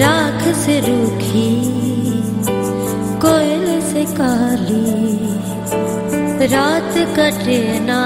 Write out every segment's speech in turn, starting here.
राख से रूखी कोयल से काली। रात कटना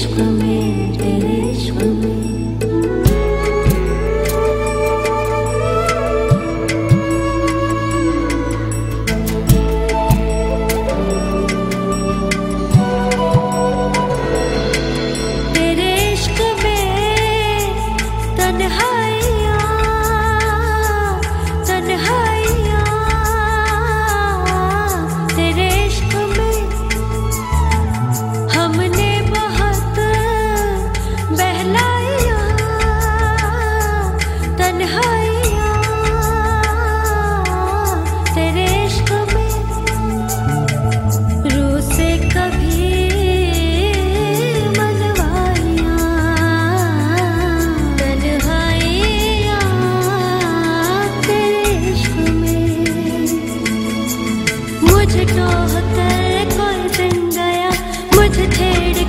Escondite